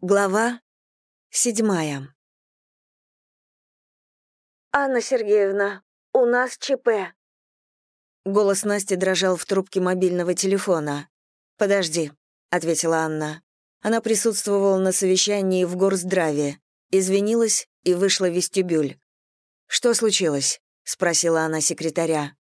Глава седьмая. «Анна Сергеевна, у нас ЧП». Голос Насти дрожал в трубке мобильного телефона. «Подожди», — ответила Анна. Она присутствовала на совещании в горздраве, извинилась и вышла в вестибюль. «Что случилось?» — спросила она секретаря.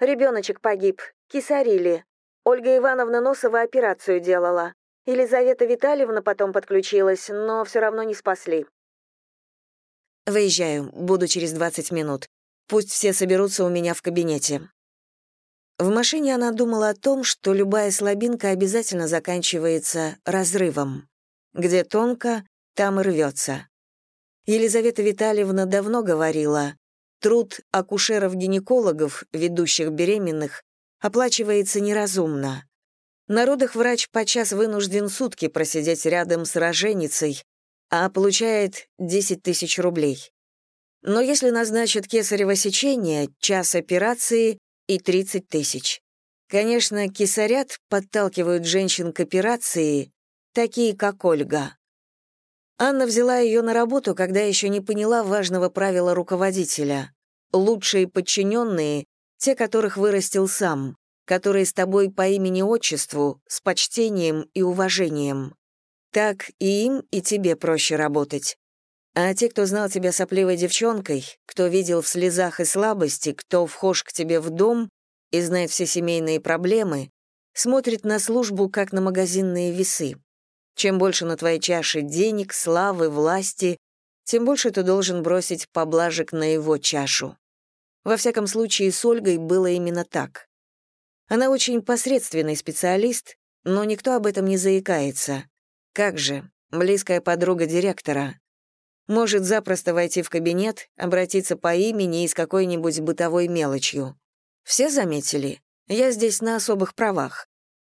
Ребеночек погиб, кисарили. Ольга Ивановна Носова операцию делала. Елизавета Витальевна потом подключилась, но все равно не спасли. «Выезжаю, буду через 20 минут. Пусть все соберутся у меня в кабинете». В машине она думала о том, что любая слабинка обязательно заканчивается разрывом. Где тонко, там и рвется. Елизавета Витальевна давно говорила, труд акушеров-гинекологов, ведущих беременных, оплачивается неразумно. На родах врач подчас вынужден сутки просидеть рядом с роженицей, а получает 10 тысяч рублей. Но если назначат кесарево сечение, час операции и 30 тысяч. Конечно, кесарят подталкивают женщин к операции, такие как Ольга. Анна взяла ее на работу, когда еще не поняла важного правила руководителя. Лучшие подчиненные — те, которых вырастил сам которые с тобой по имени-отчеству, с почтением и уважением. Так и им, и тебе проще работать. А те, кто знал тебя сопливой девчонкой, кто видел в слезах и слабости, кто вхож к тебе в дом и знает все семейные проблемы, смотрит на службу как на магазинные весы. Чем больше на твоей чаше денег, славы, власти, тем больше ты должен бросить поблажек на его чашу. Во всяком случае, с Ольгой было именно так. Она очень посредственный специалист, но никто об этом не заикается. Как же, близкая подруга директора. Может запросто войти в кабинет, обратиться по имени и с какой-нибудь бытовой мелочью. Все заметили? Я здесь на особых правах.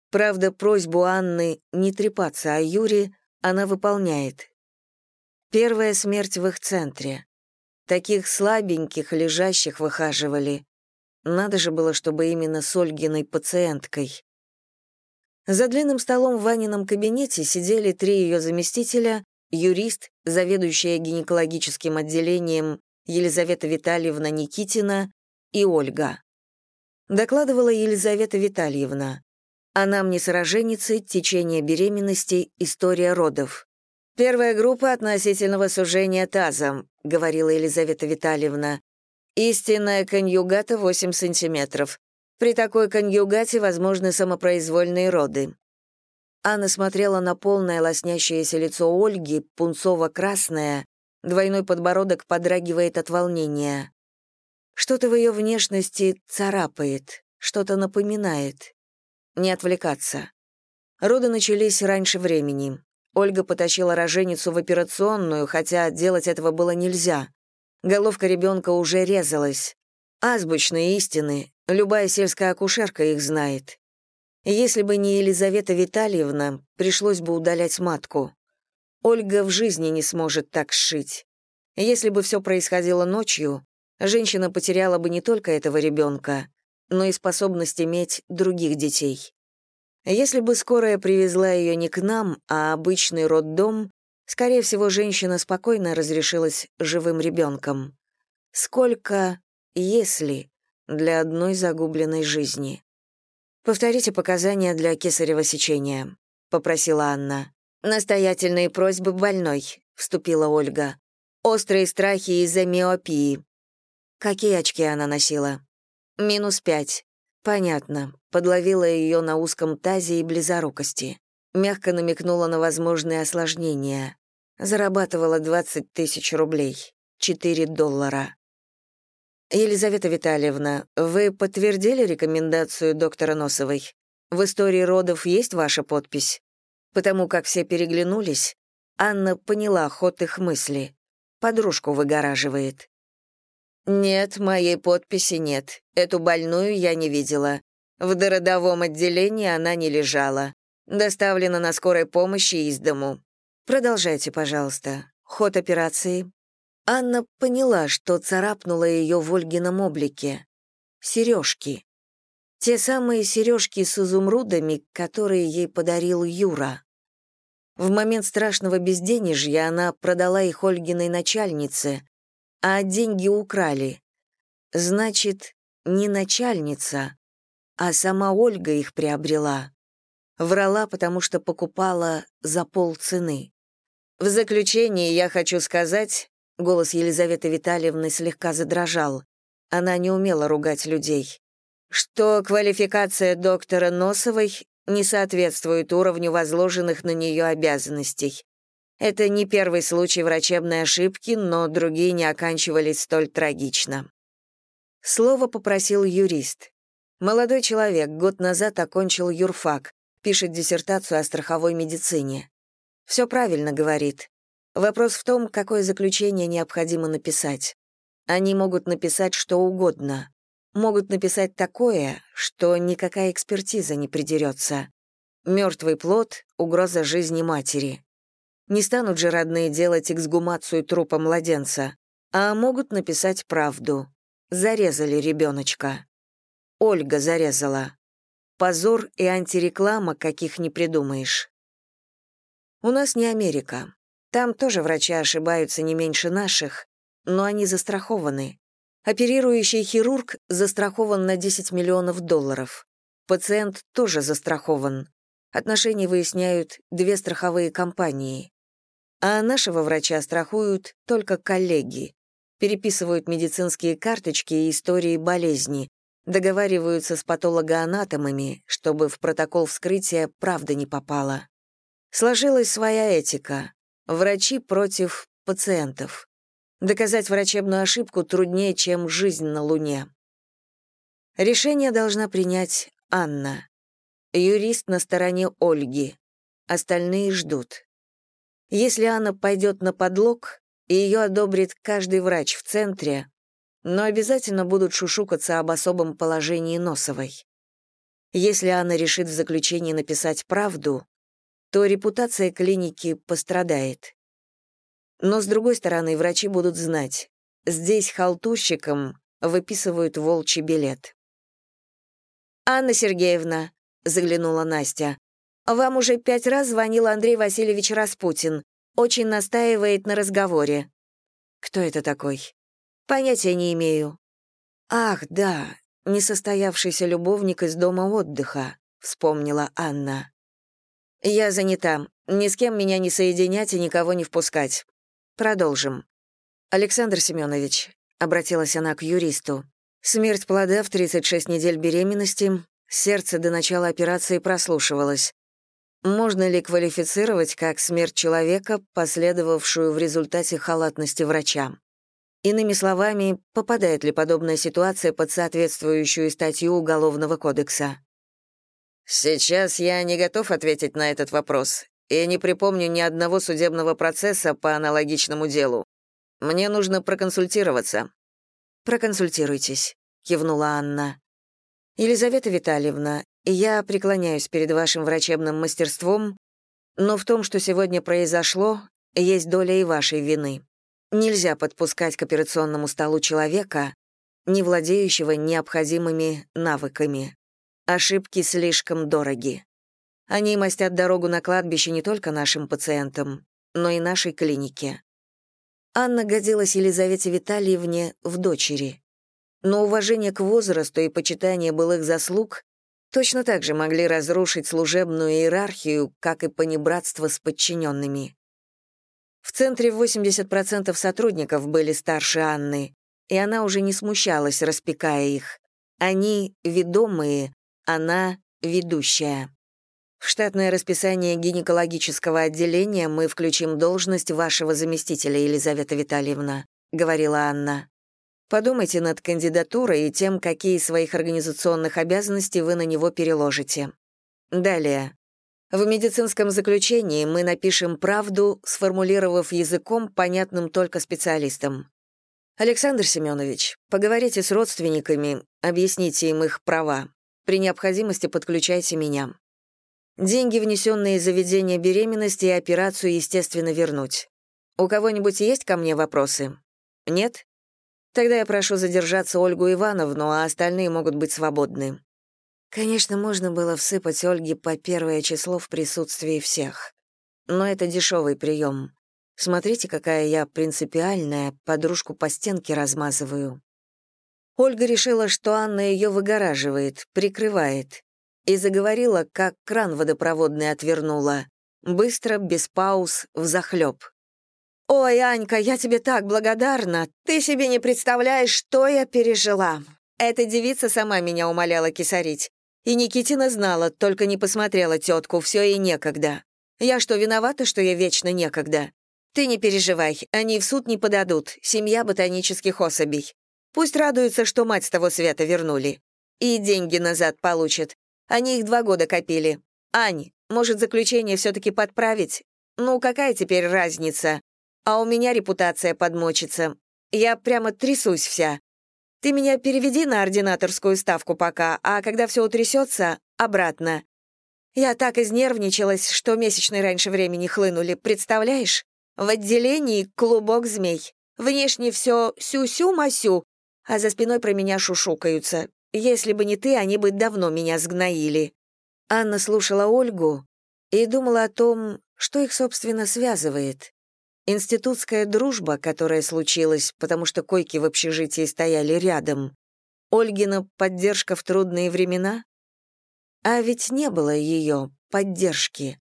Правда, просьбу Анны не трепаться о Юре она выполняет. Первая смерть в их центре. Таких слабеньких, лежащих выхаживали. Надо же было, чтобы именно с Ольгиной пациенткой. За длинным столом в Ванином кабинете сидели три ее заместителя, юрист, заведующая гинекологическим отделением Елизавета Витальевна Никитина и Ольга. Докладывала Елизавета Витальевна. Она мне с роженицей, течение беременности, история родов. «Первая группа относительного сужения тазом», — говорила Елизавета Витальевна. Истинная конъюгата 8 сантиметров. При такой конъюгате возможны самопроизвольные роды. Анна смотрела на полное лоснящееся лицо Ольги, пунцово-красное, двойной подбородок подрагивает от волнения. Что-то в ее внешности царапает, что-то напоминает. Не отвлекаться. Роды начались раньше времени. Ольга потащила роженицу в операционную, хотя делать этого было нельзя. Головка ребенка уже резалась. Азбучные истины, любая сельская акушерка их знает. Если бы не Елизавета Витальевна, пришлось бы удалять матку. Ольга в жизни не сможет так сшить. Если бы все происходило ночью, женщина потеряла бы не только этого ребенка, но и способность иметь других детей. Если бы скорая привезла ее не к нам, а обычный роддом, Скорее всего, женщина спокойно разрешилась живым ребенком. Сколько, если, для одной загубленной жизни? «Повторите показания для кесарево сечения», — попросила Анна. «Настоятельные просьбы больной», — вступила Ольга. «Острые страхи из-за миопии». «Какие очки она носила?» «Минус пять». «Понятно». Подловила ее на узком тазе и близорукости. Мягко намекнула на возможные осложнения. Зарабатывала 20 тысяч рублей, 4 доллара. Елизавета Витальевна, вы подтвердили рекомендацию доктора Носовой? В истории родов есть ваша подпись? Потому как все переглянулись, Анна поняла ход их мысли. Подружку выгораживает. «Нет, моей подписи нет. Эту больную я не видела. В дородовом отделении она не лежала. Доставлена на скорой помощи из дому. Продолжайте, пожалуйста. Ход операции. Анна поняла, что царапнула ее в Ольгином облике. Сережки. Те самые сережки с изумрудами, которые ей подарил Юра. В момент страшного безденежья она продала их Ольгиной начальнице, а деньги украли. Значит, не начальница, а сама Ольга их приобрела. Врала, потому что покупала за полцены. В заключение я хочу сказать, голос Елизаветы Витальевны слегка задрожал. Она не умела ругать людей. Что квалификация доктора Носовой не соответствует уровню возложенных на нее обязанностей. Это не первый случай врачебной ошибки, но другие не оканчивались столь трагично. Слово попросил юрист. Молодой человек год назад окончил юрфак, пишет диссертацию о страховой медицине. Все правильно говорит. Вопрос в том, какое заключение необходимо написать. Они могут написать что угодно. Могут написать такое, что никакая экспертиза не придерется. Мертвый плод — угроза жизни матери. Не станут же родные делать эксгумацию трупа младенца, а могут написать правду. Зарезали ребеночка. Ольга зарезала. Позор и антиреклама, каких не придумаешь. У нас не Америка. Там тоже врачи ошибаются не меньше наших, но они застрахованы. Оперирующий хирург застрахован на 10 миллионов долларов. Пациент тоже застрахован. Отношения выясняют две страховые компании. А нашего врача страхуют только коллеги. Переписывают медицинские карточки и истории болезни, договариваются с патологоанатомами, чтобы в протокол вскрытия правда не попала. Сложилась своя этика. Врачи против пациентов. Доказать врачебную ошибку труднее, чем жизнь на Луне. Решение должна принять Анна. Юрист на стороне Ольги. Остальные ждут. Если Анна пойдет на подлог, ее одобрит каждый врач в центре, но обязательно будут шушукаться об особом положении Носовой. Если Анна решит в заключении написать правду, то репутация клиники пострадает. Но, с другой стороны, врачи будут знать, здесь халтурщикам выписывают волчий билет. «Анна Сергеевна», — заглянула Настя, «вам уже пять раз звонил Андрей Васильевич Распутин. Очень настаивает на разговоре». «Кто это такой?» «Понятия не имею». «Ах, да, несостоявшийся любовник из дома отдыха», — вспомнила Анна. «Я занята. Ни с кем меня не соединять и никого не впускать. Продолжим. Александр Семенович, обратилась она к юристу. Смерть плода в 36 недель беременности, сердце до начала операции прослушивалось. Можно ли квалифицировать как смерть человека, последовавшую в результате халатности врача? Иными словами, попадает ли подобная ситуация под соответствующую статью Уголовного кодекса? Сейчас я не готов ответить на этот вопрос и не припомню ни одного судебного процесса по аналогичному делу. Мне нужно проконсультироваться». «Проконсультируйтесь», — кивнула Анна. «Елизавета Витальевна, я преклоняюсь перед вашим врачебным мастерством, но в том, что сегодня произошло, есть доля и вашей вины. Нельзя подпускать к операционному столу человека, не владеющего необходимыми навыками. Ошибки слишком дороги. Они мастят дорогу на кладбище не только нашим пациентам, но и нашей клинике. Анна годилась Елизавете Витальевне в дочери. Но уважение к возрасту и почитание былых заслуг точно так же могли разрушить служебную иерархию, как и понебратство с подчиненными. В центре 80% сотрудников были старше Анны, и она уже не смущалась, распекая их. Они — ведомые, она — ведущая. В штатное расписание гинекологического отделения мы включим должность вашего заместителя, Елизавета Витальевна», — говорила Анна. «Подумайте над кандидатурой и тем, какие своих организационных обязанностей вы на него переложите. Далее. В медицинском заключении мы напишем правду, сформулировав языком, понятным только специалистам. Александр Семенович, поговорите с родственниками, объясните им их права. При необходимости подключайте меня. Деньги, внесенные за ведение беременности и операцию, естественно, вернуть. У кого-нибудь есть ко мне вопросы? Нет? Тогда я прошу задержаться Ольгу Ивановну, а остальные могут быть свободны. Конечно, можно было всыпать Ольге по первое число в присутствии всех. Но это дешевый прием. Смотрите, какая я принципиальная, подружку по стенке размазываю. Ольга решила, что Анна ее выгораживает, прикрывает, и заговорила, как кран водопроводный отвернула. Быстро, без пауз, взахлеб. «Ой, Анька, я тебе так благодарна. Ты себе не представляешь, что я пережила. Эта девица сама меня умоляла кисарить. И Никитина знала, только не посмотрела тетку, все и некогда. Я что, виновата, что я вечно некогда? Ты не переживай, они в суд не подадут, семья ботанических особей. Пусть радуются, что мать с того света вернули. И деньги назад получат. Они их два года копили. Ань, может, заключение все-таки подправить? Ну, какая теперь разница? А у меня репутация подмочится. Я прямо трясусь вся. Ты меня переведи на ординаторскую ставку пока, а когда все утрясется, обратно. Я так изнервничалась, что месячные раньше времени хлынули, представляешь? В отделении клубок змей. Внешне все сю-сю-масю, а за спиной про меня шушукаются. Если бы не ты, они бы давно меня сгноили. Анна слушала Ольгу и думала о том, что их, собственно, связывает. Институтская дружба, которая случилась, потому что койки в общежитии стояли рядом. Ольгина поддержка в трудные времена? А ведь не было ее поддержки.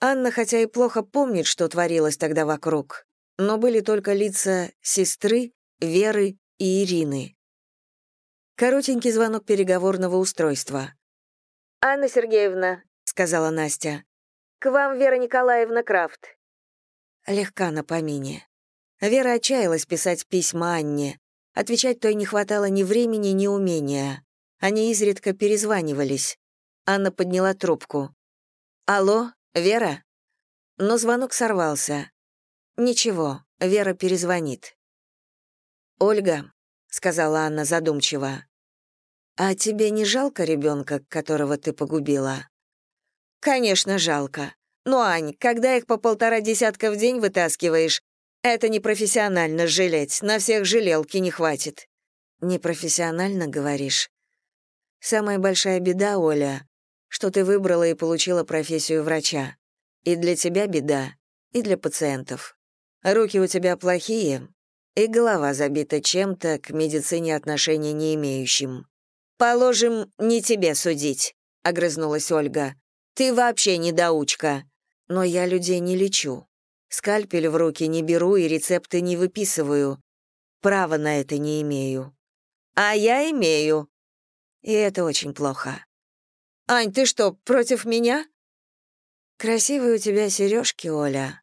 Анна, хотя и плохо помнит, что творилось тогда вокруг, но были только лица сестры, Веры и Ирины. Коротенький звонок переговорного устройства. «Анна Сергеевна», — сказала Настя, — «к вам Вера Николаевна Крафт» легка на помине. Вера отчаялась писать письма Анне. Отвечать той не хватало ни времени, ни умения. Они изредка перезванивались. Анна подняла трубку. «Алло, Вера?» Но звонок сорвался. «Ничего, Вера перезвонит». «Ольга», — сказала Анна задумчиво, «а тебе не жалко ребенка, которого ты погубила?» «Конечно, жалко. Ну, Ань, когда их по полтора десятка в день вытаскиваешь, это непрофессионально жалеть, на всех жалелки не хватит. Непрофессионально, говоришь? Самая большая беда, Оля, что ты выбрала и получила профессию врача. И для тебя беда, и для пациентов. Руки у тебя плохие, и голова забита чем-то, к медицине отношения не имеющим. «Положим, не тебе судить», — огрызнулась Ольга. «Ты вообще недоучка. Но я людей не лечу. Скальпель в руки не беру и рецепты не выписываю. Права на это не имею. А я имею. И это очень плохо. Ань, ты что, против меня? Красивые у тебя сережки, Оля.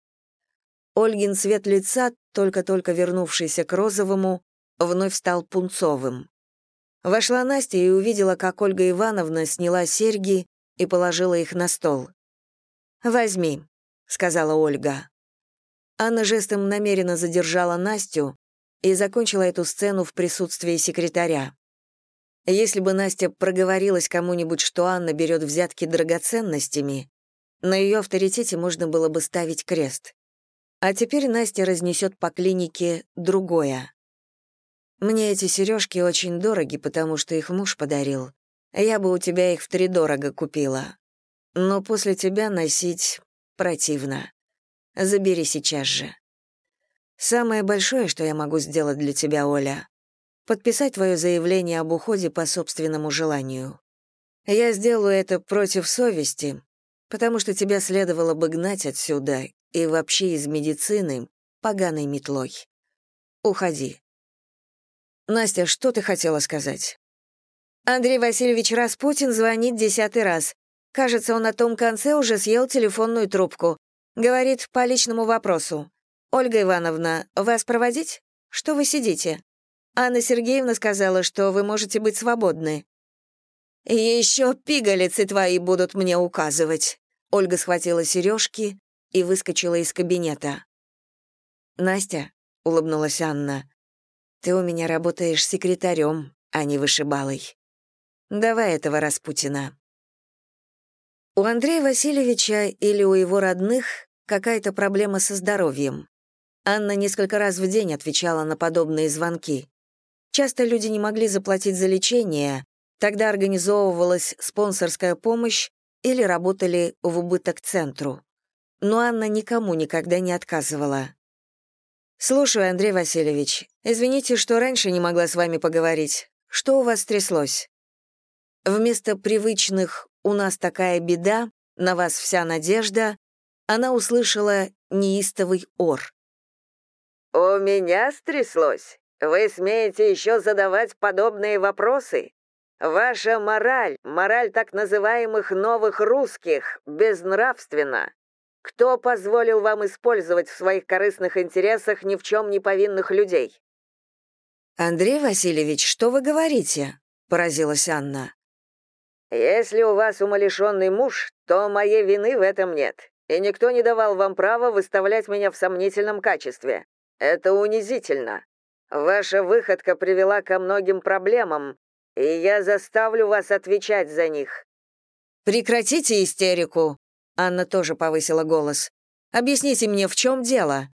Ольгин цвет лица, только-только вернувшийся к розовому, вновь стал пунцовым. Вошла Настя и увидела, как Ольга Ивановна сняла серьги и положила их на стол. «Возьми», — сказала Ольга. Анна жестом намеренно задержала Настю и закончила эту сцену в присутствии секретаря. Если бы Настя проговорилась кому-нибудь, что Анна берет взятки драгоценностями, на ее авторитете можно было бы ставить крест. А теперь Настя разнесет по клинике другое. Мне эти сережки очень дороги, потому что их муж подарил. Я бы у тебя их втридорого купила. Но после тебя носить противно. Забери сейчас же. Самое большое, что я могу сделать для тебя, Оля, подписать твое заявление об уходе по собственному желанию. Я сделаю это против совести, потому что тебя следовало бы гнать отсюда и вообще из медицины поганой метлой. Уходи. Настя, что ты хотела сказать? Андрей Васильевич Распутин звонит десятый раз. Кажется, он на том конце уже съел телефонную трубку. Говорит по личному вопросу. «Ольга Ивановна, вас проводить? Что вы сидите?» Анна Сергеевна сказала, что вы можете быть свободны. «Еще пигалицы твои будут мне указывать». Ольга схватила сережки и выскочила из кабинета. «Настя», — улыбнулась Анна, — «ты у меня работаешь секретарем, а не вышибалой. Давай этого Распутина». У Андрея Васильевича или у его родных какая-то проблема со здоровьем. Анна несколько раз в день отвечала на подобные звонки. Часто люди не могли заплатить за лечение, тогда организовывалась спонсорская помощь или работали в убыток центру. но Анна никому никогда не отказывала. «Слушаю, Андрей Васильевич. Извините, что раньше не могла с вами поговорить. Что у вас стряслось?» Вместо привычных «у нас такая беда», «на вас вся надежда», она услышала неистовый ор. «У меня стряслось? Вы смеете еще задавать подобные вопросы? Ваша мораль, мораль так называемых новых русских, безнравственна. Кто позволил вам использовать в своих корыстных интересах ни в чем не повинных людей?» «Андрей Васильевич, что вы говорите?» — поразилась Анна. «Если у вас умалишенный муж, то моей вины в этом нет, и никто не давал вам права выставлять меня в сомнительном качестве. Это унизительно. Ваша выходка привела ко многим проблемам, и я заставлю вас отвечать за них». «Прекратите истерику!» Анна тоже повысила голос. «Объясните мне, в чем дело?»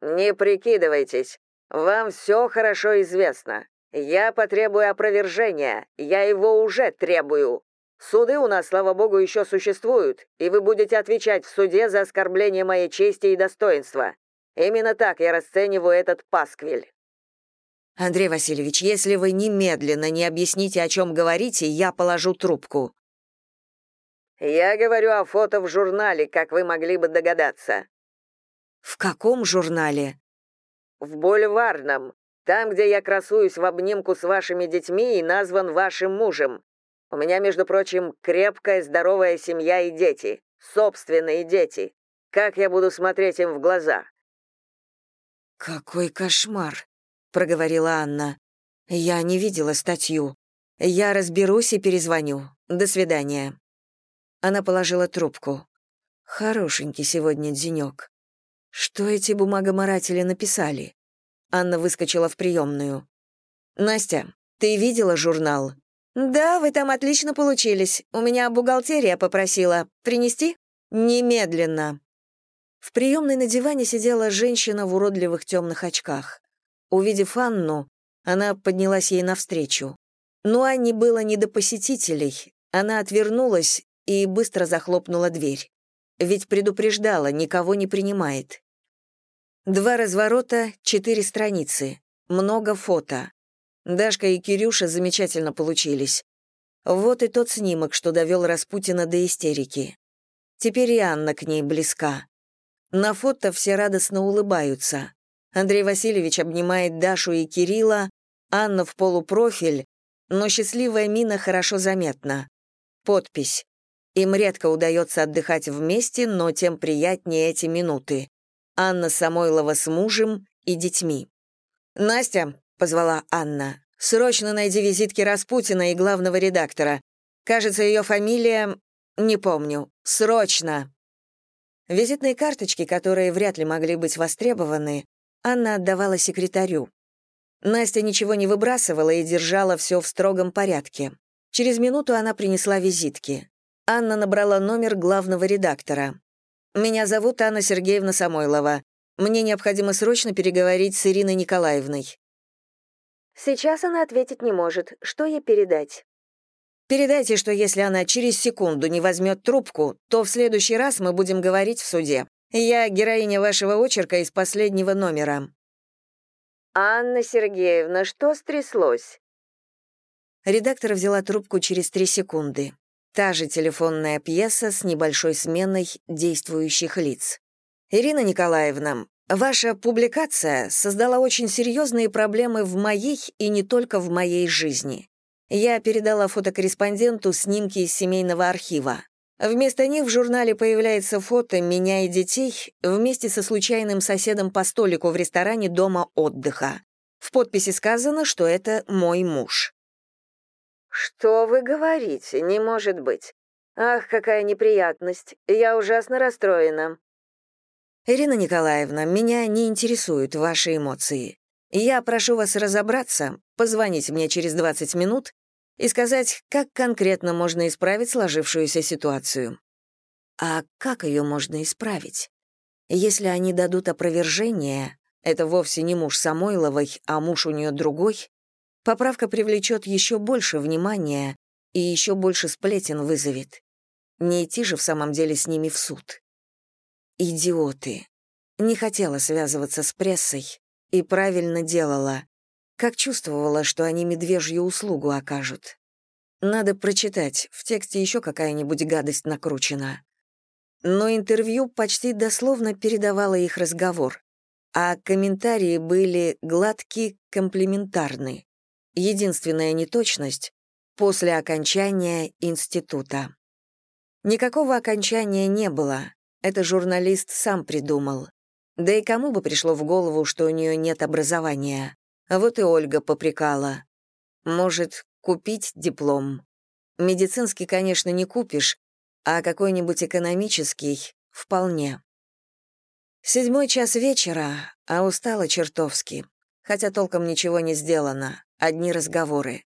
«Не прикидывайтесь. Вам все хорошо известно. Я потребую опровержения. Я его уже требую. Суды у нас, слава богу, еще существуют, и вы будете отвечать в суде за оскорбление моей чести и достоинства. Именно так я расцениваю этот пасквиль». «Андрей Васильевич, если вы немедленно не объясните, о чем говорите, я положу трубку». «Я говорю о фото в журнале, как вы могли бы догадаться». «В каком журнале?» «В бульварном, там, где я красуюсь в обнимку с вашими детьми и назван вашим мужем. У меня, между прочим, крепкая, здоровая семья и дети, собственные дети. Как я буду смотреть им в глаза?» «Какой кошмар!» — проговорила Анна. «Я не видела статью. Я разберусь и перезвоню. До свидания». Она положила трубку. Хорошенький сегодня денек. Что эти бумагоморатели написали? Анна выскочила в приемную. «Настя, ты видела журнал?» «Да, вы там отлично получились. У меня бухгалтерия попросила. Принести?» «Немедленно». В приемной на диване сидела женщина в уродливых темных очках. Увидев Анну, она поднялась ей навстречу. Но Анне было не до посетителей. Она отвернулась и быстро захлопнула дверь. Ведь предупреждала, никого не принимает. Два разворота, четыре страницы, много фото. Дашка и Кирюша замечательно получились. Вот и тот снимок, что довел Распутина до истерики. Теперь и Анна к ней близка. На фото все радостно улыбаются. Андрей Васильевич обнимает Дашу и Кирилла, Анна в полупрофиль, но счастливая мина хорошо заметна. Подпись. Им редко удается отдыхать вместе, но тем приятнее эти минуты. Анна Самойлова с мужем и детьми. «Настя», — позвала Анна, — «срочно найди визитки Распутина и главного редактора. Кажется, ее фамилия... не помню. Срочно!» Визитные карточки, которые вряд ли могли быть востребованы, Анна отдавала секретарю. Настя ничего не выбрасывала и держала все в строгом порядке. Через минуту она принесла визитки. Анна набрала номер главного редактора. «Меня зовут Анна Сергеевна Самойлова. Мне необходимо срочно переговорить с Ириной Николаевной». «Сейчас она ответить не может. Что ей передать?» «Передайте, что если она через секунду не возьмет трубку, то в следующий раз мы будем говорить в суде. Я героиня вашего очерка из последнего номера». «Анна Сергеевна, что стряслось?» Редактор взяла трубку через три секунды. Та же телефонная пьеса с небольшой сменой действующих лиц. «Ирина Николаевна, ваша публикация создала очень серьезные проблемы в моей и не только в моей жизни. Я передала фотокорреспонденту снимки из семейного архива. Вместо них в журнале появляется фото меня и детей вместе со случайным соседом по столику в ресторане дома отдыха. В подписи сказано, что это мой муж. «Что вы говорите? Не может быть. Ах, какая неприятность. Я ужасно расстроена». «Ирина Николаевна, меня не интересуют ваши эмоции. Я прошу вас разобраться, позвонить мне через 20 минут и сказать, как конкретно можно исправить сложившуюся ситуацию. А как ее можно исправить? Если они дадут опровержение, это вовсе не муж Самойловой, а муж у нее другой, поправка привлечет еще больше внимания и еще больше сплетен вызовет. Не идти же в самом деле с ними в суд. идиоты. Не хотела связываться с прессой и правильно делала, как чувствовала, что они медвежью услугу окажут. Надо прочитать, в тексте еще какая-нибудь гадость накручена. Но интервью почти дословно передавало их разговор, а комментарии были гладки, комплементарны. Единственная неточность — после окончания института. Никакого окончания не было, это журналист сам придумал. Да и кому бы пришло в голову, что у нее нет образования? Вот и Ольга попрекала. Может, купить диплом? Медицинский, конечно, не купишь, а какой-нибудь экономический — вполне. Седьмой час вечера, а устала чертовски, хотя толком ничего не сделано, одни разговоры.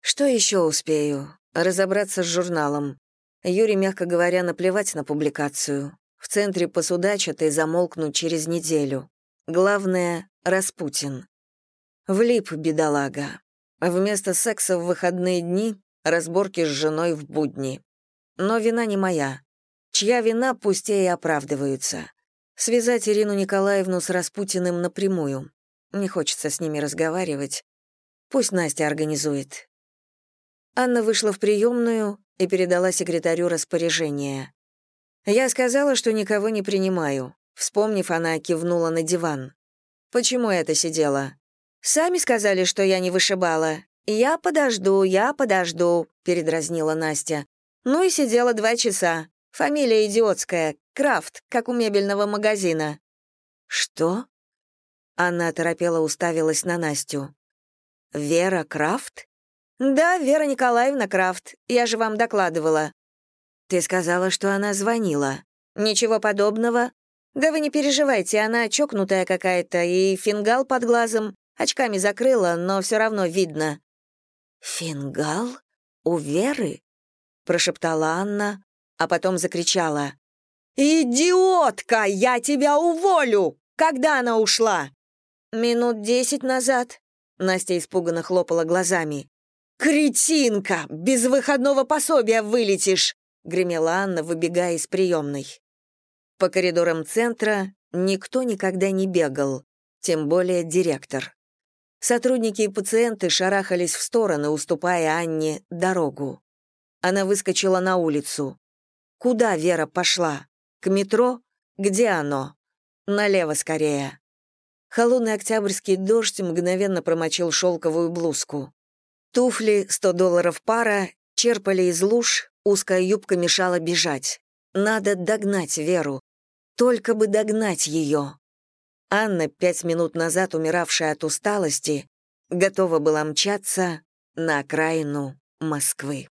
Что еще успею? Разобраться с журналом. Юре, мягко говоря, наплевать на публикацию. В центре посудачат и замолкнут через неделю. Главное — Распутин. Влип, бедолага. Вместо секса в выходные дни — разборки с женой в будни. Но вина не моя. Чья вина, пусть и оправдываются. Связать Ирину Николаевну с Распутиным напрямую. Не хочется с ними разговаривать. Пусть Настя организует. Анна вышла в приемную и передала секретарю распоряжение. Я сказала, что никого не принимаю. Вспомнив, она кивнула на диван. «Почему это сидела?» «Сами сказали, что я не вышибала. Я подожду, я подожду», — передразнила Настя. «Ну и сидела два часа. Фамилия идиотская, Крафт, как у мебельного магазина». «Что?» Она торопела уставилась на Настю. «Вера Крафт?» «Да, Вера Николаевна Крафт. Я же вам докладывала. Ты сказала, что она звонила. Ничего подобного. Да вы не переживайте, она чокнутая какая-то, и фингал под глазом. Очками закрыла, но все равно видно. «Фингал? У Веры?» — прошептала Анна, а потом закричала. «Идиотка! Я тебя уволю! Когда она ушла?» «Минут десять назад», — Настя испуганно хлопала глазами. «Кретинка! Без выходного пособия вылетишь!» — гремела Анна, выбегая из приемной. По коридорам центра никто никогда не бегал, тем более директор. Сотрудники и пациенты шарахались в стороны, уступая Анне дорогу. Она выскочила на улицу. Куда Вера пошла? К метро? Где оно? Налево скорее. Холодный октябрьский дождь мгновенно промочил шелковую блузку. Туфли, 100 долларов пара, черпали из луж, узкая юбка мешала бежать. Надо догнать Веру. Только бы догнать ее. Анна, пять минут назад умиравшая от усталости, готова была мчаться на окраину Москвы.